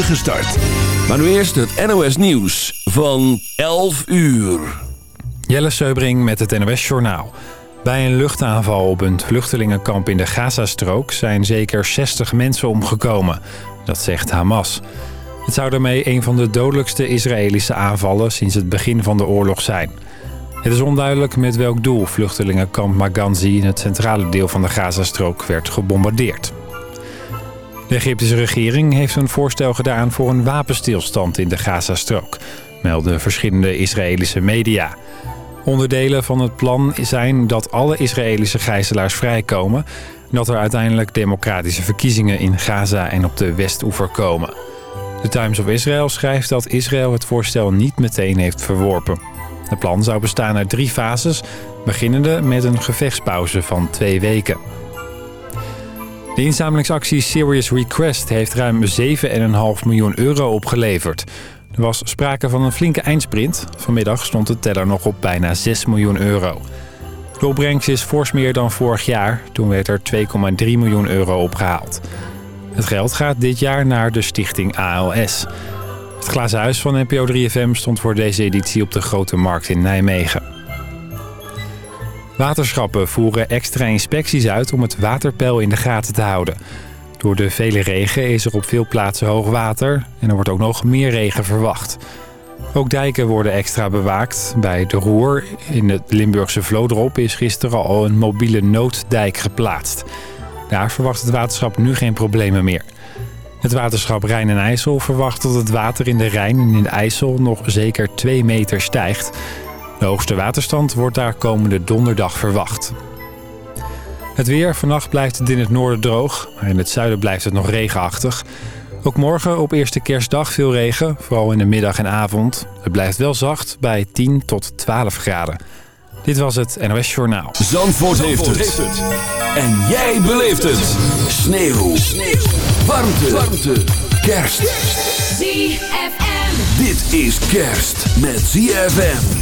start. Maar nu eerst het NOS Nieuws van 11 uur. Jelle Seubring met het NOS Journaal. Bij een luchtaanval op een vluchtelingenkamp in de Gazastrook... zijn zeker 60 mensen omgekomen. Dat zegt Hamas. Het zou daarmee een van de dodelijkste Israëlische aanvallen... sinds het begin van de oorlog zijn. Het is onduidelijk met welk doel vluchtelingenkamp Maganzi... in het centrale deel van de Gazastrook werd gebombardeerd. De Egyptische regering heeft een voorstel gedaan voor een wapenstilstand in de Gazastrook, melden verschillende Israëlische media. Onderdelen van het plan zijn dat alle Israëlische gijzelaars vrijkomen... en dat er uiteindelijk democratische verkiezingen in Gaza en op de Westoever komen. De Times of Israel schrijft dat Israël het voorstel niet meteen heeft verworpen. Het plan zou bestaan uit drie fases, beginnende met een gevechtspauze van twee weken. De inzamelingsactie Serious Request heeft ruim 7,5 miljoen euro opgeleverd. Er was sprake van een flinke eindsprint. Vanmiddag stond de teller nog op bijna 6 miljoen euro. De opbrengst is fors meer dan vorig jaar. Toen werd er 2,3 miljoen euro opgehaald. Het geld gaat dit jaar naar de stichting ALS. Het glazen huis van NPO 3FM stond voor deze editie op de Grote Markt in Nijmegen. Waterschappen voeren extra inspecties uit om het waterpeil in de gaten te houden. Door de vele regen is er op veel plaatsen hoog water en er wordt ook nog meer regen verwacht. Ook dijken worden extra bewaakt. Bij de Roer in het Limburgse Vlodrop is gisteren al een mobiele nooddijk geplaatst. Daar verwacht het waterschap nu geen problemen meer. Het waterschap Rijn en IJssel verwacht dat het water in de Rijn en in de IJssel nog zeker 2 meter stijgt. De hoogste waterstand wordt daar komende donderdag verwacht. Het weer. Vannacht blijft het in het noorden droog, maar in het zuiden blijft het nog regenachtig. Ook morgen op eerste kerstdag veel regen, vooral in de middag en avond. Het blijft wel zacht bij 10 tot 12 graden. Dit was het NOS Journaal. Zandvoort, heeft, het. En jij beleeft het. Sneeuw. Sneeuw. Warmte. Warmte. Kerst. ZFM. Dit is kerst met ZFM.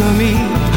ZFM.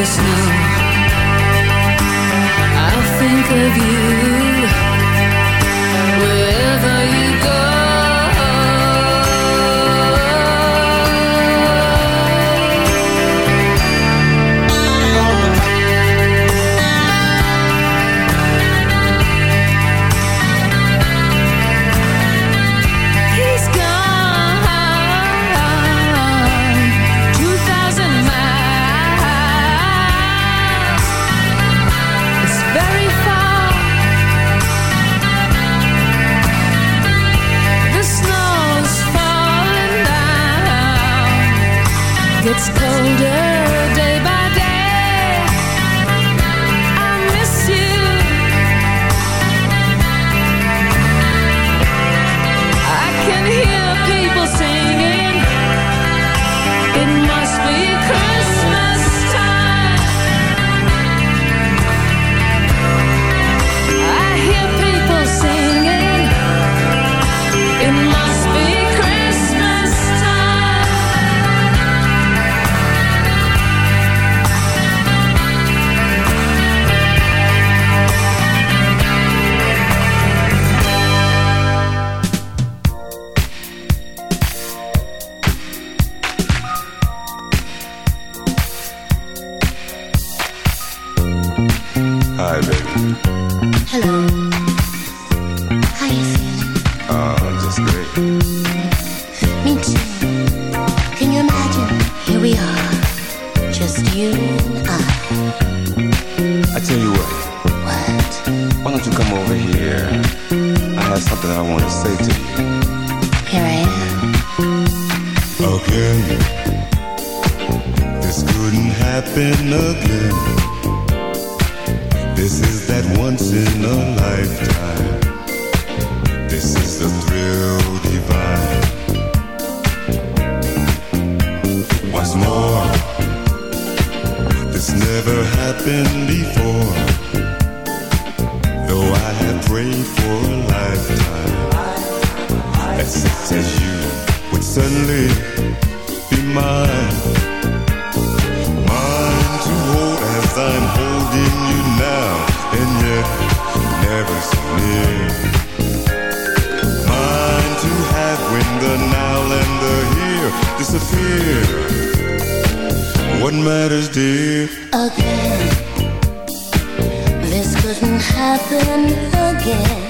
the snow. Okay. This couldn't happen again. This is that once in a lifetime. This is the thrill divine. More, this never happened before. Though I had prayed for a lifetime. As such as you would suddenly be mine. Mine to hold as I'm holding you now, and yet never so near. Mine to have when the now and the here disappear. What matters, dear? Again, this couldn't happen again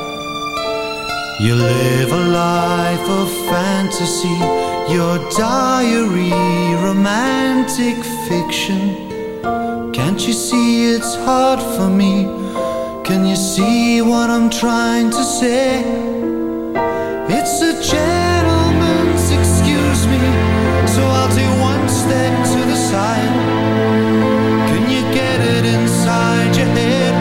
You live a life of fantasy, your diary, romantic fiction. Can't you see it's hard for me? Can you see what I'm trying to say? It's a gentleman's excuse me, so I'll take one step to the side. Can you get it inside your head?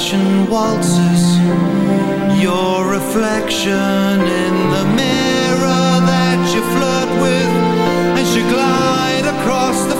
Fashioned waltzes. Your reflection in the mirror that you flirt with as you glide across the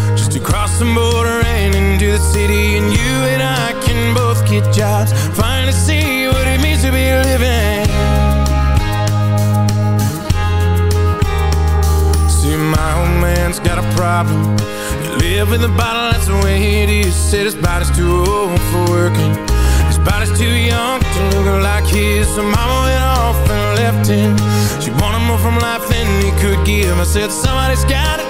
Just to cross the border and into the city And you and I can both get jobs. Finally see what it means to be living. See, my old man's got a problem. He live with a bottle, that's the way it is. Said his body's too old for working. His body's too young to look like his. So mama went off and left him. She wanted more from life than he could give. I said somebody's gotta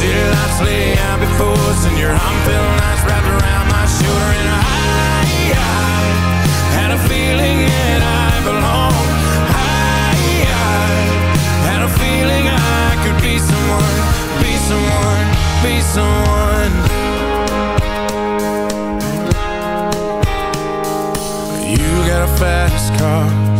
City lights lay out before us, and your arm felt nice wrapped around my shoulder. And I, I had a feeling that I belonged. I, I had a feeling I could be someone, be someone, be someone. You got a fast car.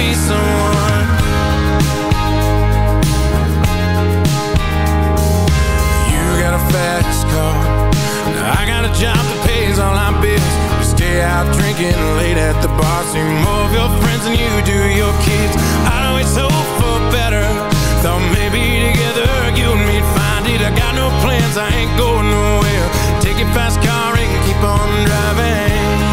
Be someone. You got a fast car. I got a job that pays all our bills. We stay out drinking late at the bar. See more of your friends than you do your kids. I always hope for better. Thought maybe together you and me'd find it. I got no plans, I ain't going nowhere. Take your fast car and keep on driving.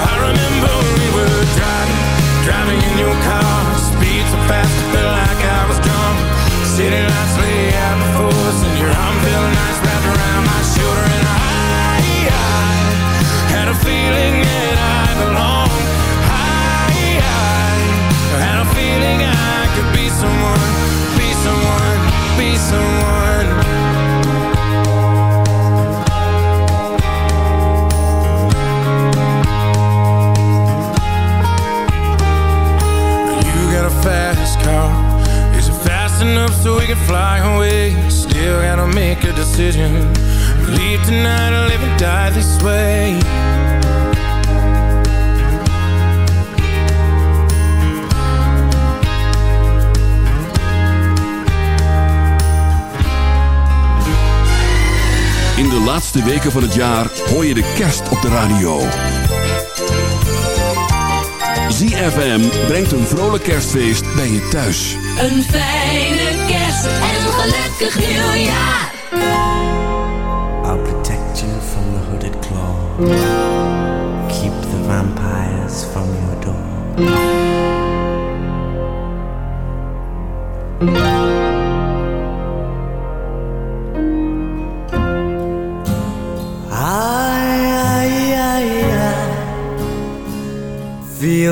I remember we were driving, driving in your car. Speed so fast, I felt like I was drunk. City lights out before us, and your arm felt nice wrapped around my shoulder. And I, had a feeling that I belonged. I had a feeling I could be someone, be someone, be someone. Car. Is it fast enough so we can fly away? Still gotta make a decision. Leave tonight or live and die this way. In de laatste weken van het jaar hoor je de kerst op de radio. ZFM brengt een vrolijk kerstfeest bij je thuis. Een fijne kerst en een gelukkig nieuwjaar. I'll protect you from the hooded claw. Keep the vampires from your door.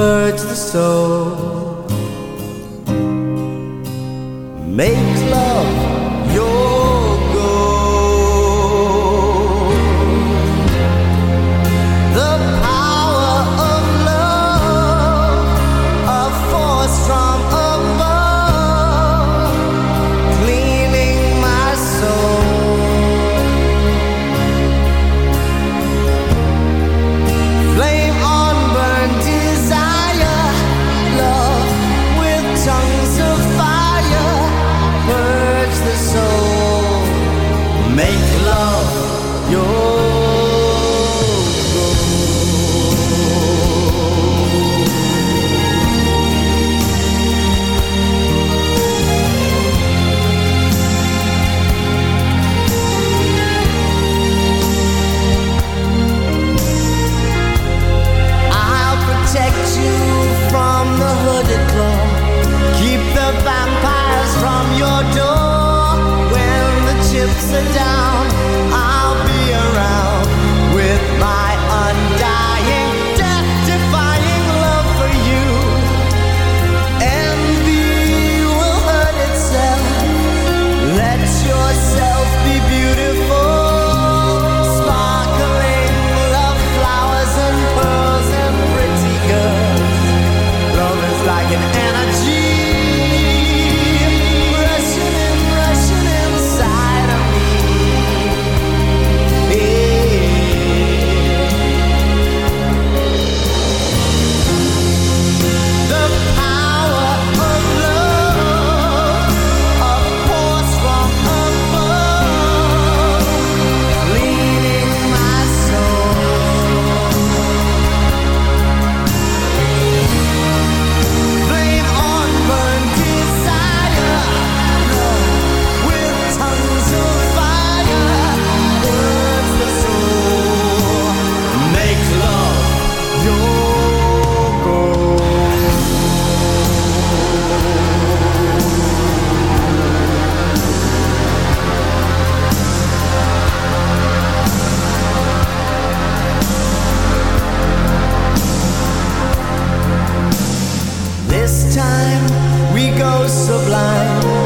purge the soul. Make love When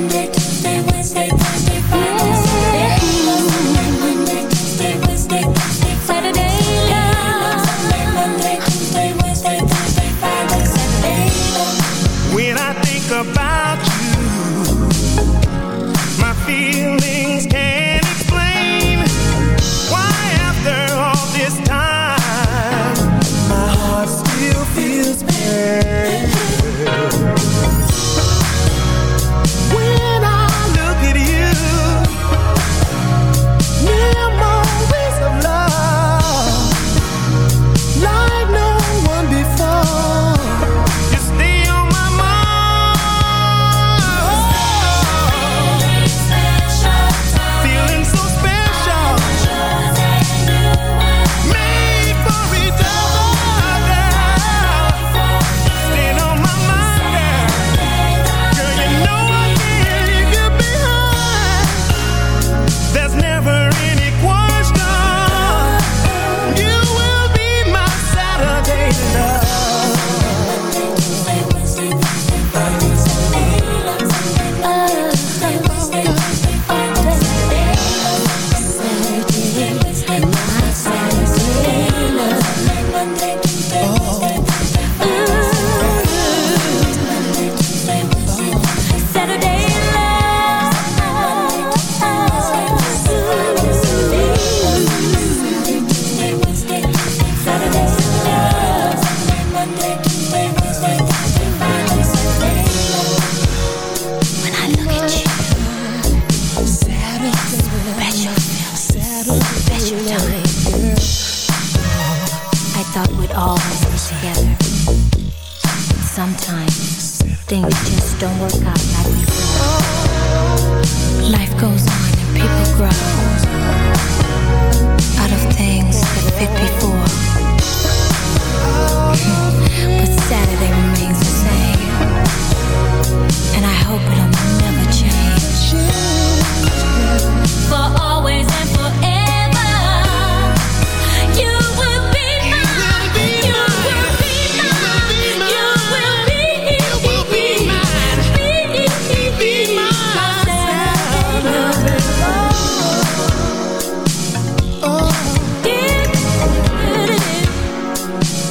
I thought we'd always be together. Sometimes things just don't work out like we thought. Life goes on and people grow out of things that fit before. but Saturday remains the same, and I hope it'll never change. For always and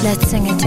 Let's sing it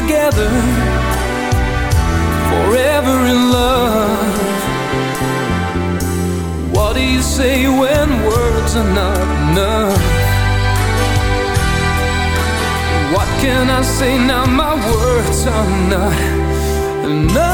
together forever in love. What do you say when words are not enough? What can I say now? My words are not enough.